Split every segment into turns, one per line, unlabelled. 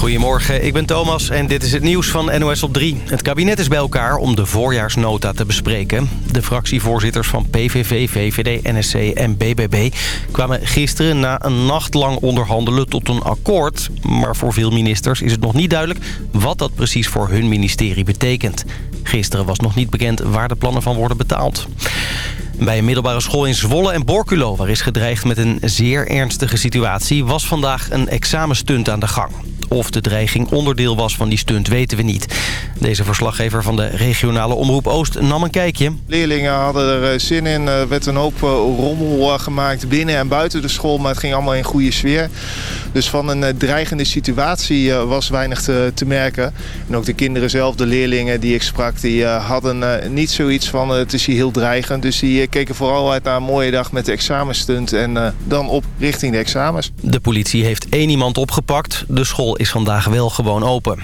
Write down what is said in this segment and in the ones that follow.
Goedemorgen, ik ben Thomas en dit is het nieuws van NOS op 3. Het kabinet is bij elkaar om de voorjaarsnota te bespreken. De fractievoorzitters van PVV, VVD, NSC en BBB kwamen gisteren na een nacht lang onderhandelen tot een akkoord. Maar voor veel ministers is het nog niet duidelijk wat dat precies voor hun ministerie betekent. Gisteren was nog niet bekend waar de plannen van worden betaald. Bij een middelbare school in Zwolle en Borculo... waar is gedreigd met een zeer ernstige situatie... was vandaag een examenstunt aan de gang. Of de dreiging onderdeel was van die stunt weten we niet. Deze verslaggever van de regionale Omroep Oost nam een kijkje.
Leerlingen hadden er eh, zin in. Er werd een hoop eh, rommel eh, gemaakt binnen en buiten de school. Maar het ging allemaal in goede sfeer. Dus van een dreigende situatie was weinig te, te merken. En ook de kinderen zelf, de leerlingen die ik sprak... die hadden niet zoiets van het is hier heel dreigend. Dus die keken vooral uit naar een mooie dag met de examenstunt. En dan op richting de examens.
De politie heeft één iemand opgepakt. De school is vandaag wel gewoon open.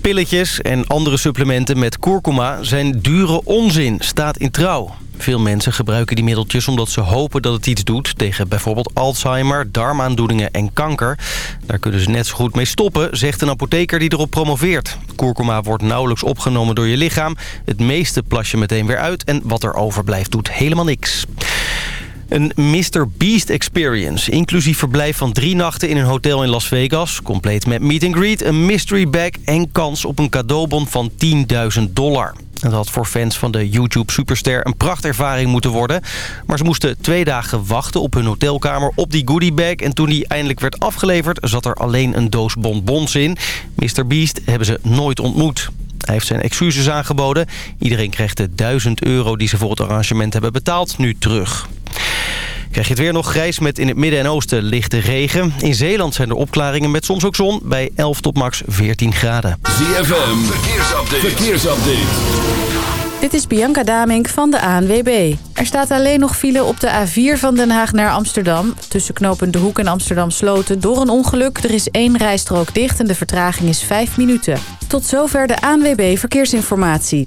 Pilletjes en andere supplementen met kurkuma zijn dure onzin, staat in trouw. Veel mensen gebruiken die middeltjes omdat ze hopen dat het iets doet... tegen bijvoorbeeld Alzheimer, darmaandoeningen en kanker. Daar kunnen ze net zo goed mee stoppen, zegt een apotheker die erop promoveert. Kurkuma wordt nauwelijks opgenomen door je lichaam. Het meeste plas je meteen weer uit en wat er overblijft doet helemaal niks. Een Mr. Beast Experience, inclusief verblijf van drie nachten in een hotel in Las Vegas. Compleet met meet and greet, een mystery bag en kans op een cadeaubon van 10.000 dollar. Het had voor fans van de YouTube-superster een prachtervaring moeten worden. Maar ze moesten twee dagen wachten op hun hotelkamer op die goodiebag. En toen die eindelijk werd afgeleverd zat er alleen een doos bonbons in. Mr. Beast hebben ze nooit ontmoet. Hij heeft zijn excuses aangeboden. Iedereen krijgt de 1000 euro die ze voor het arrangement hebben betaald nu terug. Krijg je het weer nog grijs met in het midden en oosten lichte regen. In Zeeland zijn er opklaringen met soms ook zon bij 11 tot max 14 graden.
ZFM, verkeersupdate. verkeersupdate.
Dit is Bianca Damink van de ANWB. Er staat alleen nog file op de A4 van Den Haag naar Amsterdam. Tussen knooppunt De Hoek en Amsterdam Sloten door een ongeluk. Er is één rijstrook dicht en de vertraging is 5 minuten. Tot zover de ANWB Verkeersinformatie.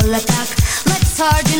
Then you pull it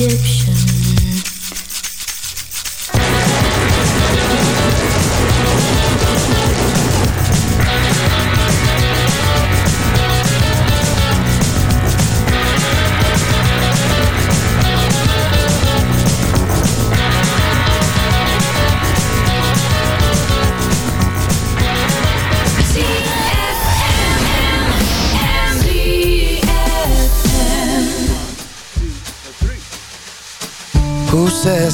like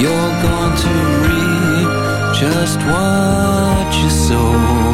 You're going to reap just what you sow.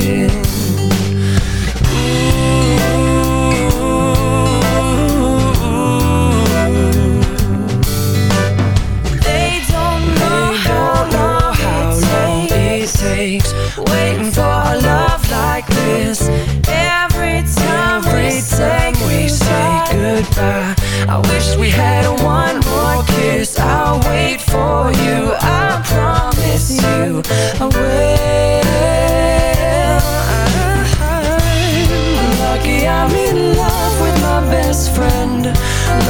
Goodbye, I wish we had one more kiss. I'll wait for you. I promise you, I will. I'm lucky I'm in love with my best friend.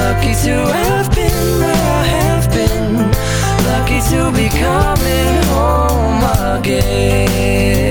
Lucky to have been where I have been. Lucky to be coming home again.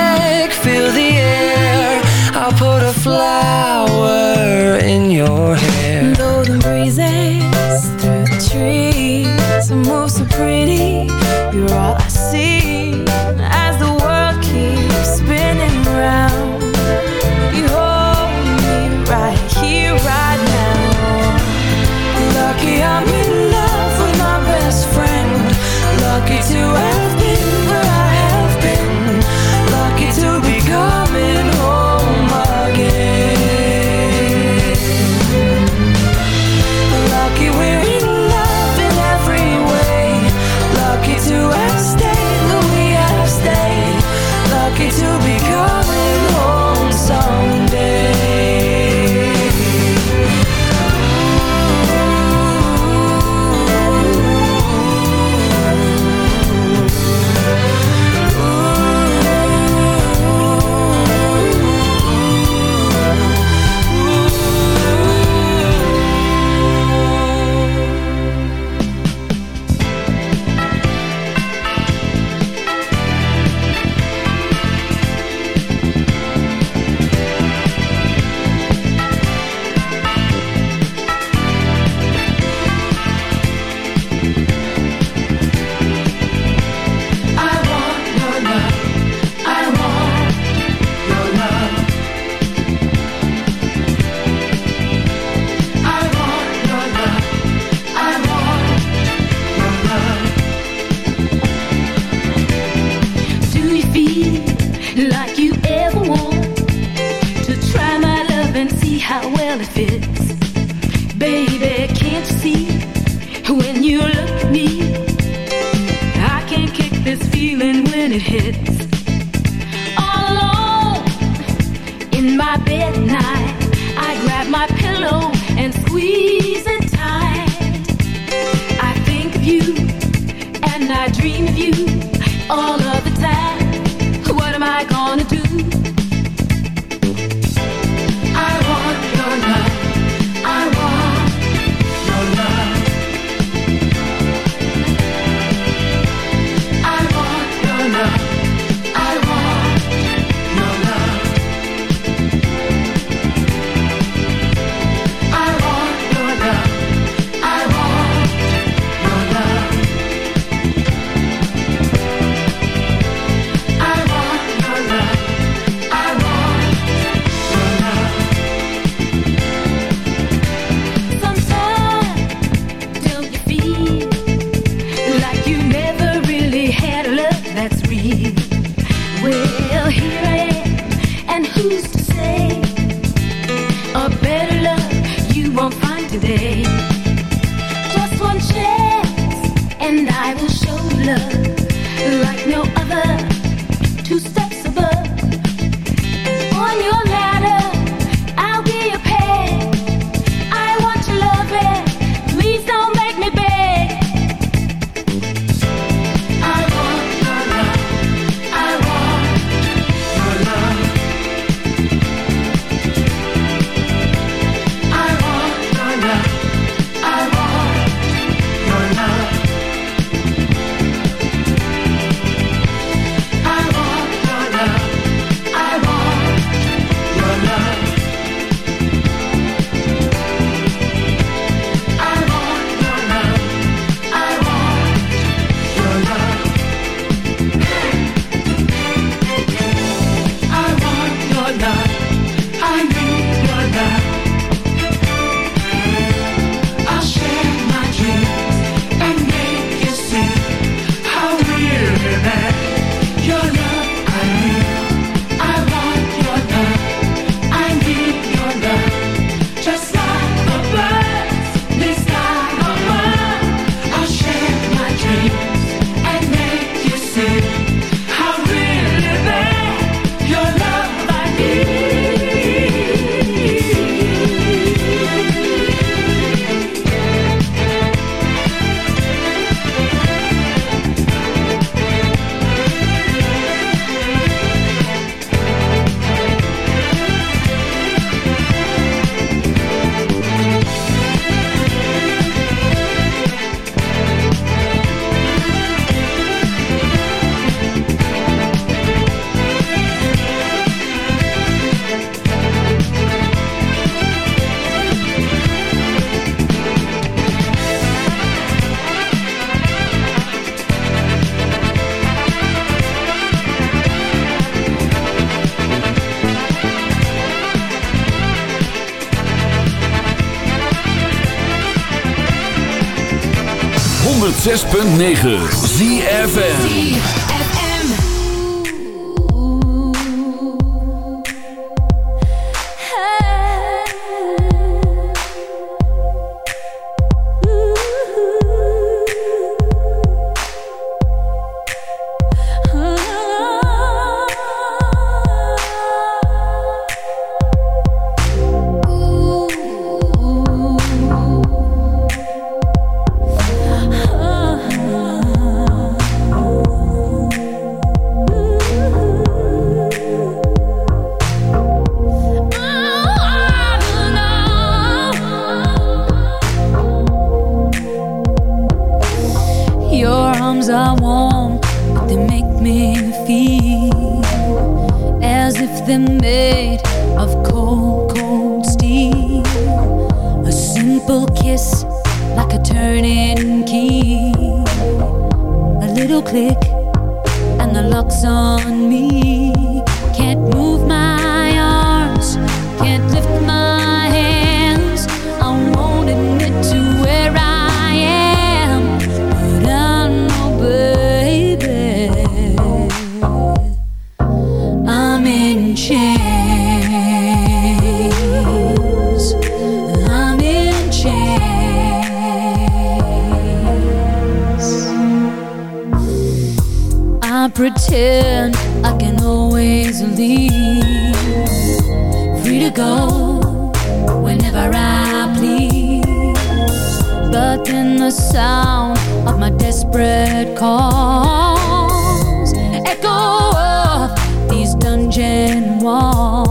106.9 ZFN stuck in
the sound of my desperate calls. Echo of these dungeon walls.